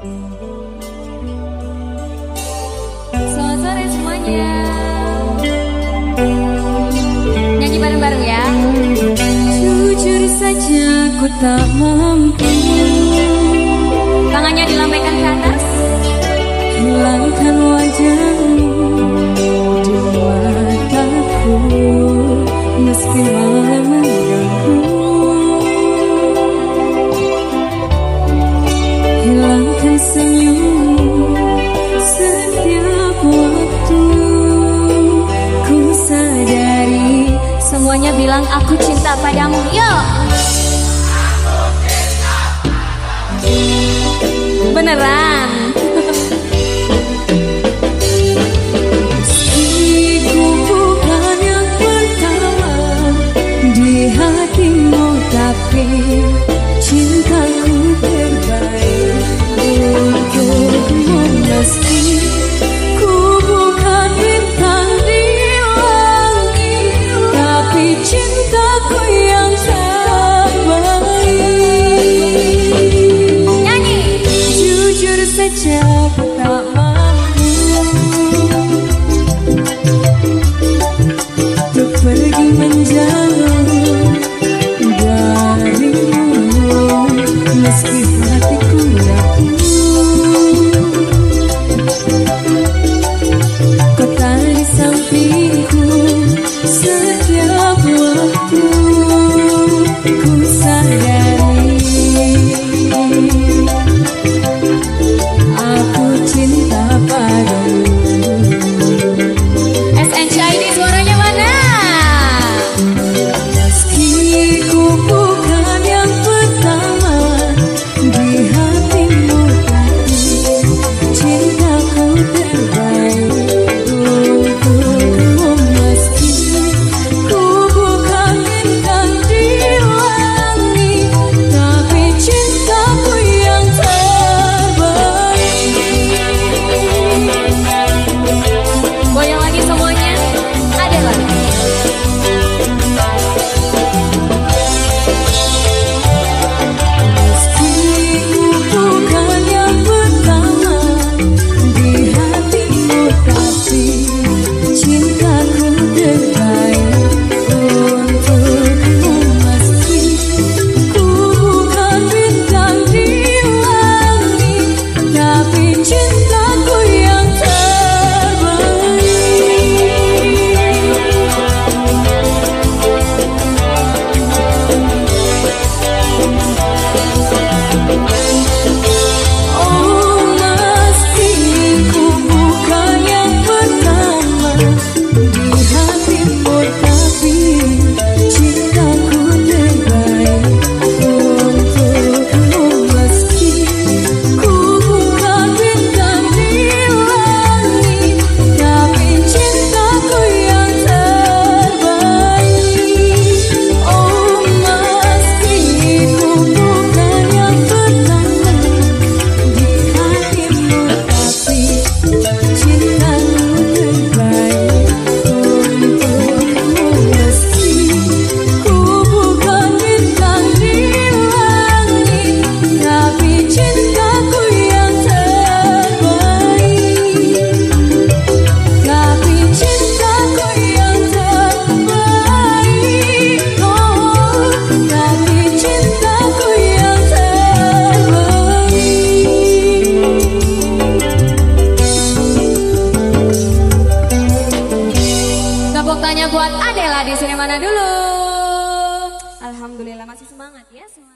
Selamat sore semuanya. Ya. Tak mampu. Tangannya dilambaikan ke atas. Hilangkan wajahmu di meski Semuanya bilang aku cinta padamu. Yo. Beneran. Tapi cintaku terbaik. buat Adela di sini mana dulu? Alhamdulillah masih semangat ya semua.